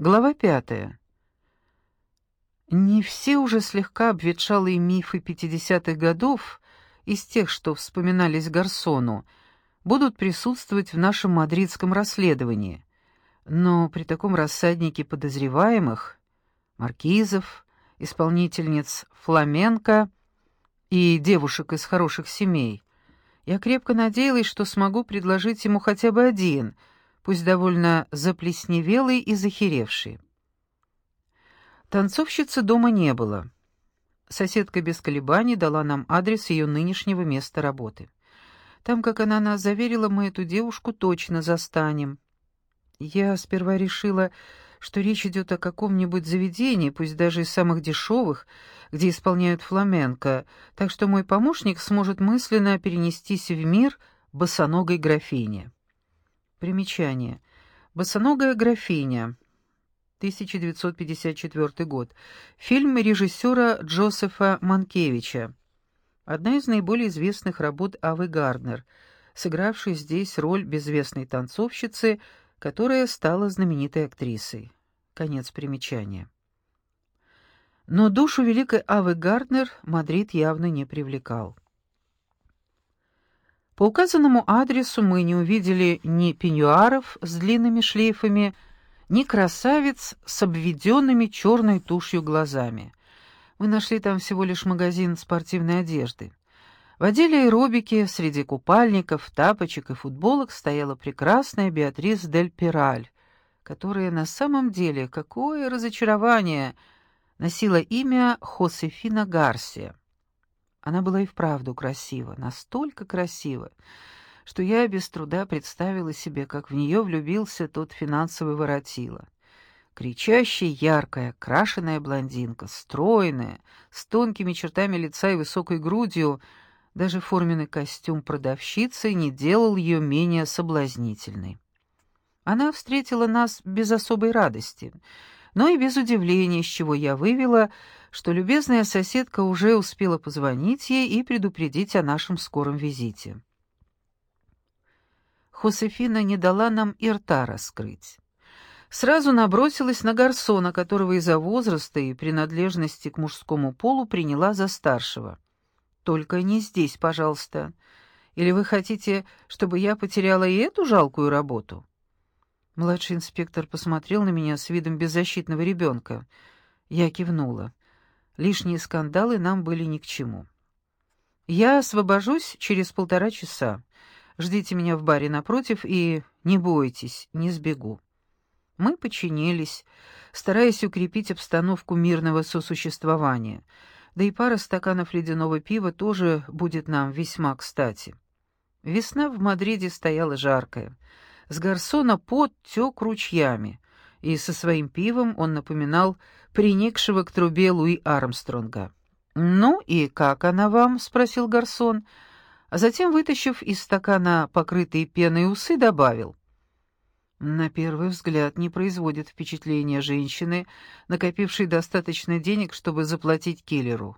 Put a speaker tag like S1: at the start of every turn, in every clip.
S1: Глава пятая. Не все уже слегка обветшалые мифы 50-х годов, из тех, что вспоминались Гарсону, будут присутствовать в нашем мадридском расследовании. Но при таком рассаднике подозреваемых, маркизов, исполнительниц фламенко и девушек из хороших семей, я крепко надеялась, что смогу предложить ему хотя бы один — пусть довольно заплесневелый и захеревший. Танцовщицы дома не было. Соседка без колебаний дала нам адрес ее нынешнего места работы. Там, как она нас заверила, мы эту девушку точно застанем. Я сперва решила, что речь идет о каком-нибудь заведении, пусть даже из самых дешевых, где исполняют фламенко, так что мой помощник сможет мысленно перенестись в мир босоногой графини. Примечание. «Босоногая графиня», 1954 год. Фильм режиссера Джозефа Манкевича. Одна из наиболее известных работ Авы Гарднер, сыгравшей здесь роль безвестной танцовщицы, которая стала знаменитой актрисой. Конец примечания. Но душу великой Авы Гарднер Мадрид явно не привлекал. По указанному адресу мы не увидели ни пеньюаров с длинными шлейфами, ни красавиц с обведенными черной тушью глазами. Мы нашли там всего лишь магазин спортивной одежды. В отделе аэробики среди купальников, тапочек и футболок стояла прекрасная Беатрис дель Пираль, которая на самом деле, какое разочарование, носила имя Хосефина Гарсия. Она была и вправду красива, настолько красива, что я без труда представила себе, как в нее влюбился тот финансовый воротила. Кричащая, яркая, крашеная блондинка, стройная, с тонкими чертами лица и высокой грудью, даже форменный костюм продавщицы не делал ее менее соблазнительной. Она встретила нас без особой радости — но и без удивления, с чего я вывела, что любезная соседка уже успела позвонить ей и предупредить о нашем скором визите. Хосефина не дала нам и рта раскрыть. Сразу набросилась на Гарсона, которого из-за возраста и принадлежности к мужскому полу приняла за старшего. «Только не здесь, пожалуйста. Или вы хотите, чтобы я потеряла и эту жалкую работу?» Младший инспектор посмотрел на меня с видом беззащитного ребенка. Я кивнула. Лишние скандалы нам были ни к чему. «Я освобожусь через полтора часа. Ждите меня в баре напротив и не бойтесь, не сбегу». Мы подчинились, стараясь укрепить обстановку мирного сосуществования. Да и пара стаканов ледяного пива тоже будет нам весьма кстати. Весна в Мадриде стояла жаркая. С гарсона пот тек ручьями, и со своим пивом он напоминал приникшего к трубе Луи Армстронга. «Ну и как она вам?» — спросил гарсон, а затем, вытащив из стакана покрытые пеной усы, добавил. На первый взгляд не производит впечатления женщины, накопившей достаточно денег, чтобы заплатить киллеру.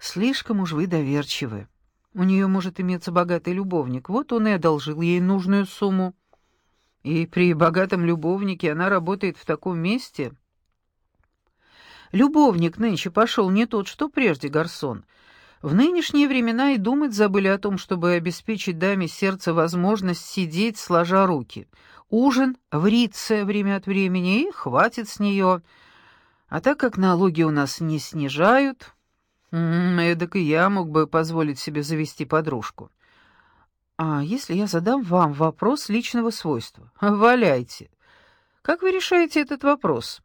S1: Слишком уж вы доверчивы. У нее может иметься богатый любовник, вот он и одолжил ей нужную сумму. И при богатом любовнике она работает в таком месте. Любовник нынче пошел не тот, что прежде, Гарсон. В нынешние времена и думать забыли о том, чтобы обеспечить даме сердца возможность сидеть, сложа руки. Ужин в Рице время от времени, и хватит с нее. А так как налоги у нас не снижают, эдак и я мог бы позволить себе завести подружку. «А если я задам вам вопрос личного свойства? Валяйте. Как вы решаете этот вопрос?»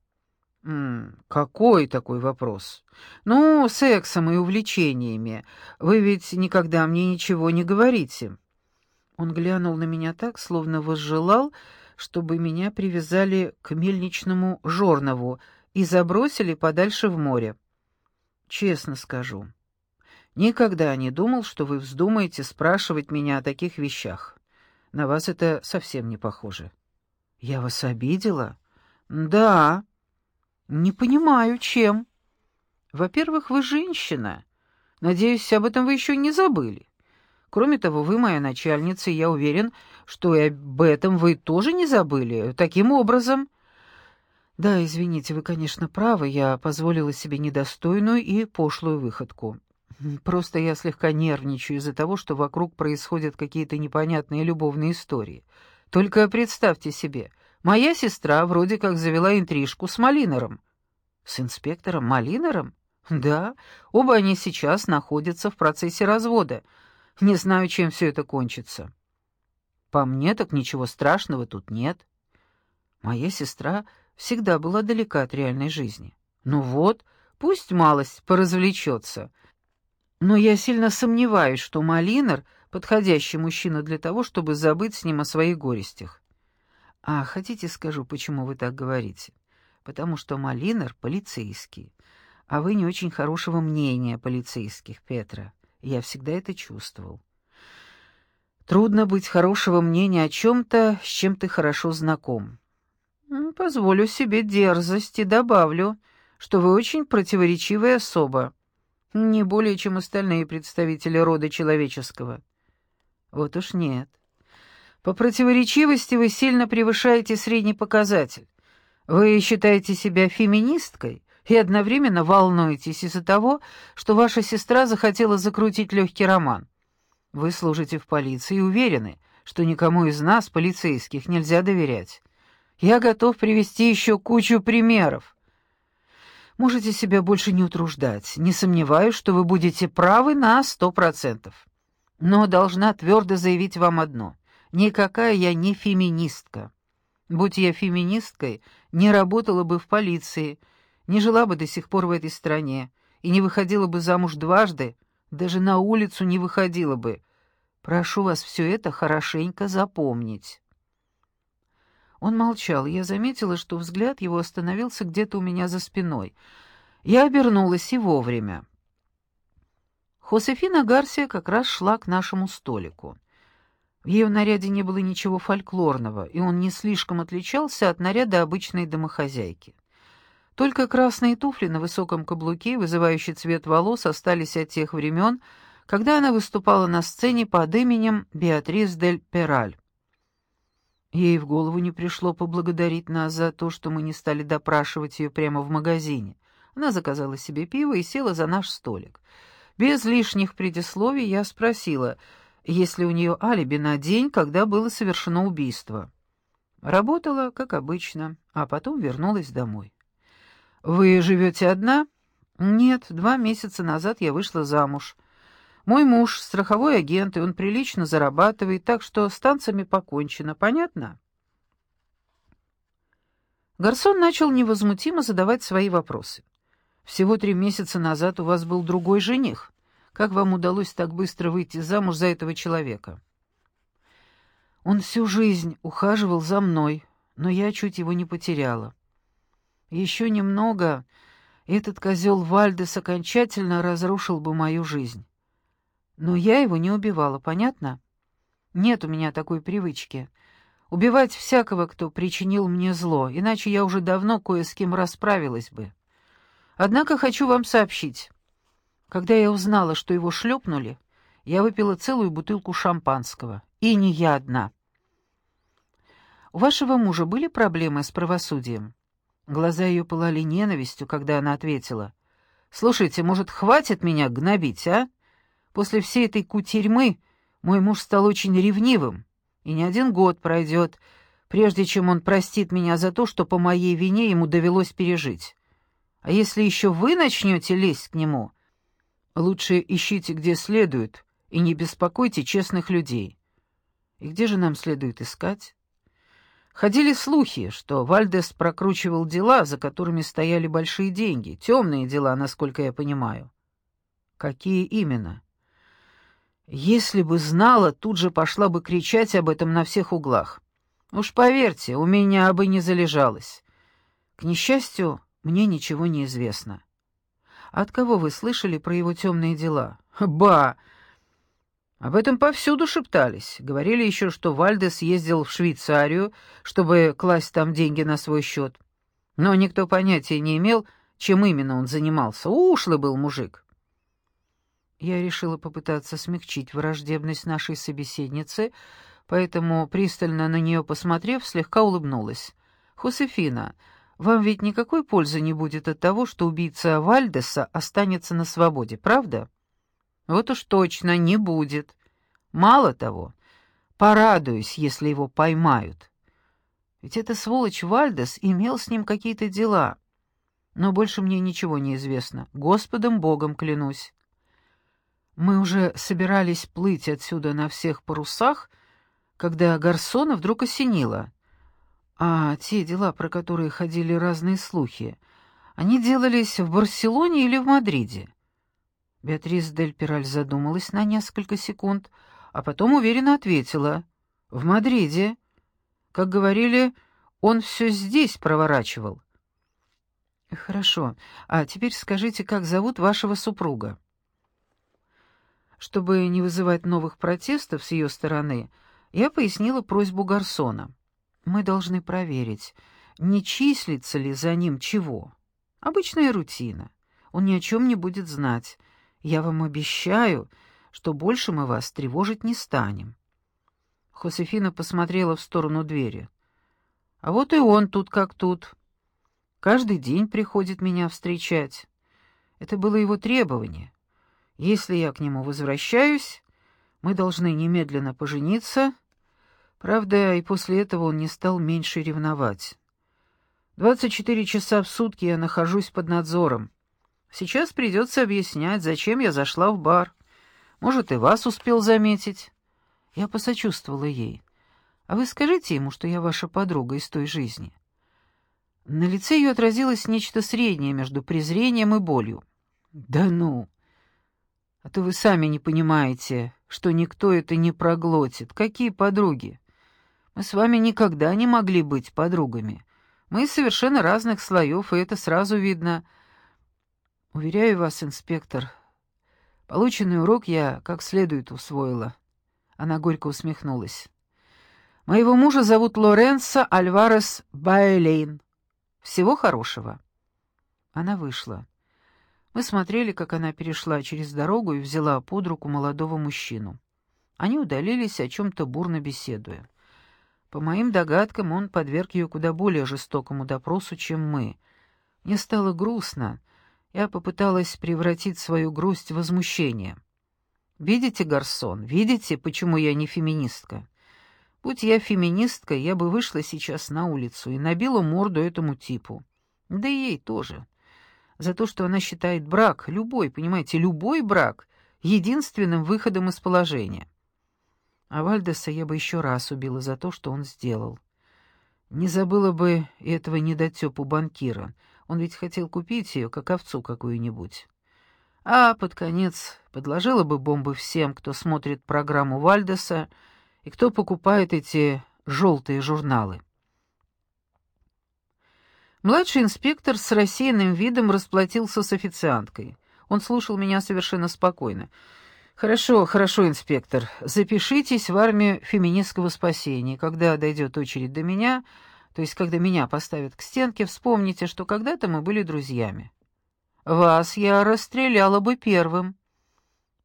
S1: М -м, «Какой такой вопрос?» «Ну, сексом и увлечениями. Вы ведь никогда мне ничего не говорите». Он глянул на меня так, словно возжелал, чтобы меня привязали к мельничному жорнову и забросили подальше в море. «Честно скажу, Никогда не думал, что вы вздумаете спрашивать меня о таких вещах. На вас это совсем не похоже. Я вас обидела? Да. Не понимаю, чем. Во-первых, вы женщина. Надеюсь, об этом вы еще не забыли. Кроме того, вы моя начальница, и я уверен, что и об этом вы тоже не забыли. Таким образом... Да, извините, вы, конечно, правы, я позволила себе недостойную и пошлую выходку. Просто я слегка нервничаю из-за того, что вокруг происходят какие-то непонятные любовные истории. Только представьте себе, моя сестра вроде как завела интрижку с Малинером. С инспектором Малинером? Да, оба они сейчас находятся в процессе развода. Не знаю, чем все это кончится. По мне так ничего страшного тут нет. Моя сестра всегда была далека от реальной жизни. Ну вот, пусть малость поразвлечется. Но я сильно сомневаюсь, что Малинер — подходящий мужчина для того, чтобы забыть с ним о своих горестях. А хотите скажу, почему вы так говорите? Потому что Малинер — полицейский а вы не очень хорошего мнения полицейских, Петра. Я всегда это чувствовал. Трудно быть хорошего мнения о чем-то, с чем ты хорошо знаком. Позволю себе дерзость и добавлю, что вы очень противоречивая особа, не более, чем остальные представители рода человеческого. Вот уж нет. По противоречивости вы сильно превышаете средний показатель. Вы считаете себя феминисткой, и одновременно волнуетесь из-за того, что ваша сестра захотела закрутить легкий роман. Вы служите в полиции и уверены, что никому из нас, полицейских, нельзя доверять. Я готов привести еще кучу примеров. Можете себя больше не утруждать. Не сомневаюсь, что вы будете правы на сто процентов. Но должна твердо заявить вам одно. Никакая я не феминистка. Будь я феминисткой, не работала бы в полиции, не жила бы до сих пор в этой стране и не выходила бы замуж дважды, даже на улицу не выходила бы. Прошу вас все это хорошенько запомнить». Он молчал, я заметила, что взгляд его остановился где-то у меня за спиной. Я обернулась и вовремя. Хосефина Гарсия как раз шла к нашему столику. В ее наряде не было ничего фольклорного, и он не слишком отличался от наряда обычной домохозяйки. Только красные туфли на высоком каблуке, вызывающий цвет волос, остались от тех времен, когда она выступала на сцене под именем Беатрис дель Пераль. Ей в голову не пришло поблагодарить нас за то, что мы не стали допрашивать ее прямо в магазине. Она заказала себе пиво и села за наш столик. Без лишних предисловий я спросила, есть ли у нее алиби на день, когда было совершено убийство. Работала, как обычно, а потом вернулась домой. «Вы живете одна?» «Нет, два месяца назад я вышла замуж. Мой муж — страховой агент, и он прилично зарабатывает, так что с танцами покончено, понятно?» Гарсон начал невозмутимо задавать свои вопросы. «Всего три месяца назад у вас был другой жених. Как вам удалось так быстро выйти замуж за этого человека?» «Он всю жизнь ухаживал за мной, но я чуть его не потеряла. Еще немного, этот козел Вальдес окончательно разрушил бы мою жизнь. Но я его не убивала, понятно? Нет у меня такой привычки. Убивать всякого, кто причинил мне зло, иначе я уже давно кое с кем расправилась бы. Однако хочу вам сообщить. Когда я узнала, что его шлепнули, я выпила целую бутылку шампанского. И не я одна. У вашего мужа были проблемы с правосудием? Глаза ее пылали ненавистью, когда она ответила. «Слушайте, может, хватит меня гнобить, а? После всей этой кутерьмы мой муж стал очень ревнивым, и не один год пройдет, прежде чем он простит меня за то, что по моей вине ему довелось пережить. А если еще вы начнете лезть к нему, лучше ищите где следует и не беспокойте честных людей. И где же нам следует искать?» Ходили слухи, что Вальдес прокручивал дела, за которыми стояли большие деньги, темные дела, насколько я понимаю. Какие именно? Если бы знала, тут же пошла бы кричать об этом на всех углах. Уж поверьте, у меня бы не залежалось. К несчастью, мне ничего не известно. От кого вы слышали про его темные дела? Ба! Об этом повсюду шептались. Говорили еще, что Вальдес ездил в Швейцарию, чтобы класть там деньги на свой счет. Но никто понятия не имел, чем именно он занимался. Ушлый был мужик. Я решила попытаться смягчить враждебность нашей собеседницы, поэтому, пристально на нее посмотрев, слегка улыбнулась. «Хосефина, Вам ведь никакой пользы не будет от того, что убийца Вальдеса останется на свободе, правда? Вот уж точно не будет. Мало того, порадуюсь, если его поймают. Ведь эта сволочь Вальдес имел с ним какие-то дела. Но больше мне ничего не известно. Господом Богом клянусь. Мы уже собирались плыть отсюда на всех парусах, когда Гарсона вдруг осенило. А те дела, про которые ходили разные слухи, они делались в Барселоне или в Мадриде? Беатрис Дель Пираль задумалась на несколько секунд, а потом уверенно ответила. «В Мадриде. Как говорили, он все здесь проворачивал». «Хорошо. А теперь скажите, как зовут вашего супруга?» Чтобы не вызывать новых протестов с ее стороны, я пояснила просьбу Гарсона. Мы должны проверить, не числится ли за ним чего. Обычная рутина. Он ни о чем не будет знать. Я вам обещаю, что больше мы вас тревожить не станем. Хосефина посмотрела в сторону двери. А вот и он тут как тут. Каждый день приходит меня встречать. Это было его требование. Если я к нему возвращаюсь, мы должны немедленно пожениться. Правда, и после этого он не стал меньше ревновать. Двадцать четыре часа в сутки я нахожусь под надзором. Сейчас придется объяснять, зачем я зашла в бар. Может, и вас успел заметить. Я посочувствовала ей. А вы скажите ему, что я ваша подруга из той жизни. На лице ее отразилось нечто среднее между презрением и болью. Да ну! А то вы сами не понимаете, что никто это не проглотит. Какие подруги? Мы с вами никогда не могли быть подругами. Мы из совершенно разных слоев, и это сразу видно. Уверяю вас, инспектор, полученный урок я как следует усвоила. Она горько усмехнулась. Моего мужа зовут Лоренцо Альварес Байлейн. Всего хорошего. Она вышла. Мы смотрели, как она перешла через дорогу и взяла под руку молодого мужчину. Они удалились, о чем-то бурно беседуя. По моим догадкам, он подверг ее куда более жестокому допросу, чем мы. Мне стало грустно. Я попыталась превратить свою грусть в возмущение. «Видите, Гарсон, видите, почему я не феминистка? Будь я феминисткой, я бы вышла сейчас на улицу и набила морду этому типу. Да и ей тоже за то, что она считает брак, любой, понимаете, любой брак, единственным выходом из положения. А Вальдеса я бы еще раз убила за то, что он сделал. Не забыла бы этого недотепу банкира. Он ведь хотел купить ее, как овцу какую-нибудь. А под конец подложила бы бомбы всем, кто смотрит программу Вальдеса и кто покупает эти желтые журналы. Младший инспектор с рассеянным видом расплатился с официанткой. Он слушал меня совершенно спокойно. «Хорошо, хорошо, инспектор. Запишитесь в армию феминистского спасения. Когда дойдет очередь до меня, то есть когда меня поставят к стенке, вспомните, что когда-то мы были друзьями. Вас я расстреляла бы первым».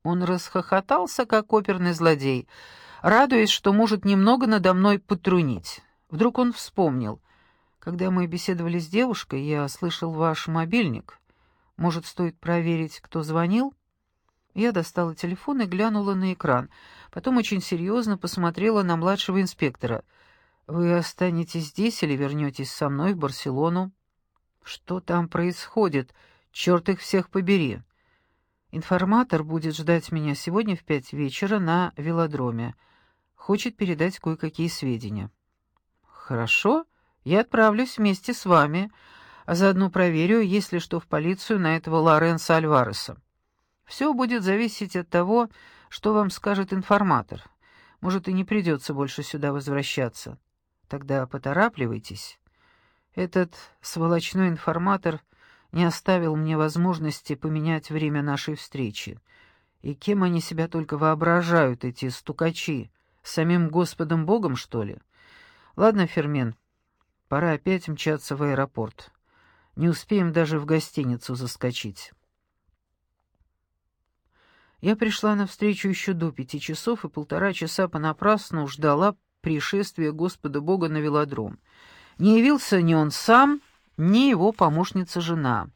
S1: Он расхохотался, как оперный злодей, радуясь, что может немного надо мной потрунить. Вдруг он вспомнил — когда мы беседовали с девушкой, я слышал ваш мобильник. Может, стоит проверить, кто звонил? Я достала телефон и глянула на экран. Потом очень серьезно посмотрела на младшего инспектора. «Вы останетесь здесь или вернетесь со мной в Барселону?» «Что там происходит? Черт их всех побери!» «Информатор будет ждать меня сегодня в пять вечера на велодроме. Хочет передать кое-какие сведения». «Хорошо», я отправлюсь вместе с вами, а заодно проверю, есть ли что в полицию на этого Лоренса Альвареса. Все будет зависеть от того, что вам скажет информатор. Может, и не придется больше сюда возвращаться. Тогда поторапливайтесь. Этот сволочной информатор не оставил мне возможности поменять время нашей встречи. И кем они себя только воображают, эти стукачи? Самим Господом Богом, что ли? Ладно, Фермен, Пора опять мчаться в аэропорт. Не успеем даже в гостиницу заскочить. Я пришла на встречу еще до пяти часов и полтора часа понапрасну ждала пришествия Господа Бога на велодром. Не явился ни он сам, ни его помощница-жена.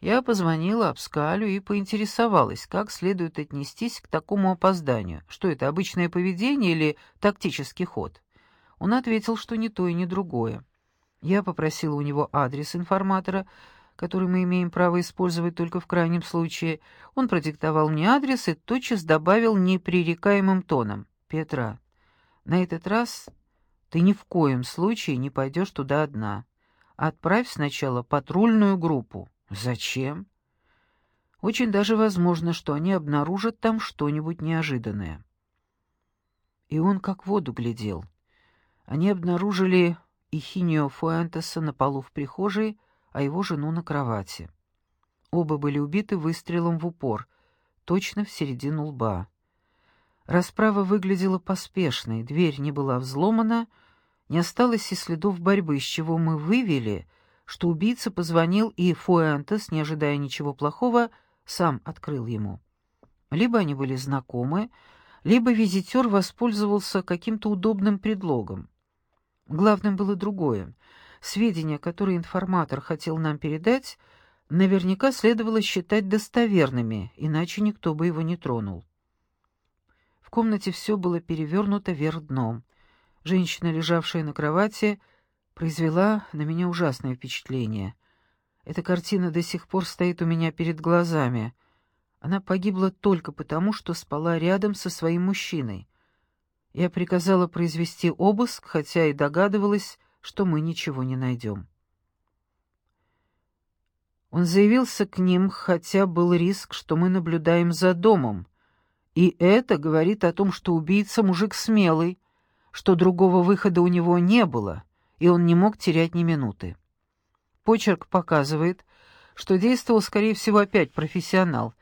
S1: Я позвонила Абскалю и поинтересовалась, как следует отнестись к такому опозданию. Что это, обычное поведение или тактический ход? Он ответил, что ни то и ни другое. Я попросила у него адрес информатора, который мы имеем право использовать только в крайнем случае. Он продиктовал мне адрес и тотчас добавил непререкаемым тоном. «Петра, на этот раз ты ни в коем случае не пойдешь туда одна. Отправь сначала патрульную группу». Зачем? Очень даже возможно, что они обнаружат там что-нибудь неожиданное. И он как воду глядел. Они обнаружили Ихинио Фуэнтеса на полу в прихожей, а его жену на кровати. Оба были убиты выстрелом в упор, точно в середину лба. Расправа выглядела поспешной, дверь не была взломана, не осталось и следов борьбы, с чего мы вывели — что убийца позвонил, и Фуэнтес, не ожидая ничего плохого, сам открыл ему. Либо они были знакомы, либо визитер воспользовался каким-то удобным предлогом. Главным было другое. Сведения, которые информатор хотел нам передать, наверняка следовало считать достоверными, иначе никто бы его не тронул. В комнате все было перевернуто вверх дном. Женщина, лежавшая на кровати, — произвела на меня ужасное впечатление. Эта картина до сих пор стоит у меня перед глазами. Она погибла только потому, что спала рядом со своим мужчиной. Я приказала произвести обыск, хотя и догадывалась, что мы ничего не найдем. Он заявился к ним, хотя был риск, что мы наблюдаем за домом. И это говорит о том, что убийца мужик смелый, что другого выхода у него не было и он не мог терять ни минуты. Почерк показывает, что действовал, скорее всего, опять профессионал,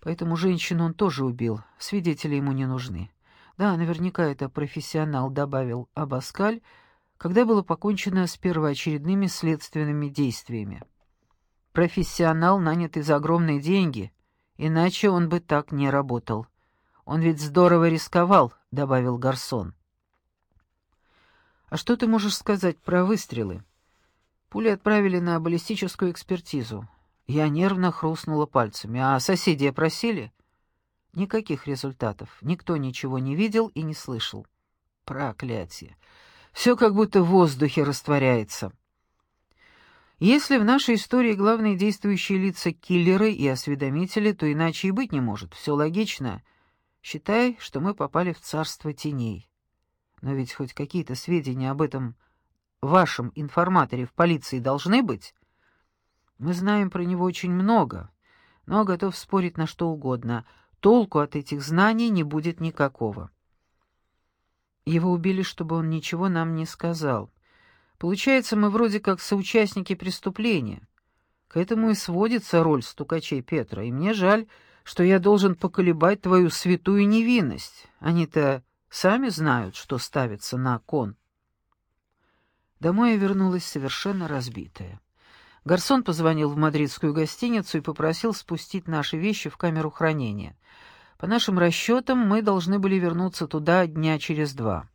S1: поэтому женщину он тоже убил, свидетели ему не нужны. Да, наверняка это профессионал, добавил Абаскаль, когда было покончено с первоочередными следственными действиями. Профессионал, нанятый за огромные деньги, иначе он бы так не работал. Он ведь здорово рисковал, добавил Гарсон. «А что ты можешь сказать про выстрелы?» Пули отправили на баллистическую экспертизу. Я нервно хрустнула пальцами. «А соседи опросили?» Никаких результатов. Никто ничего не видел и не слышал. Проклятие. Все как будто в воздухе растворяется. Если в нашей истории главные действующие лица — киллеры и осведомители, то иначе и быть не может. Все логично. Считай, что мы попали в царство теней. Но ведь хоть какие-то сведения об этом вашем информаторе в полиции должны быть. Мы знаем про него очень много, но готов спорить на что угодно. Толку от этих знаний не будет никакого. Его убили, чтобы он ничего нам не сказал. Получается, мы вроде как соучастники преступления. К этому и сводится роль стукачей Петра, и мне жаль, что я должен поколебать твою святую невинность. Они-то Сами знают, что ставится на кон. Домой я вернулась совершенно разбитая. Гарсон позвонил в мадридскую гостиницу и попросил спустить наши вещи в камеру хранения. По нашим расчетам, мы должны были вернуться туда дня через два.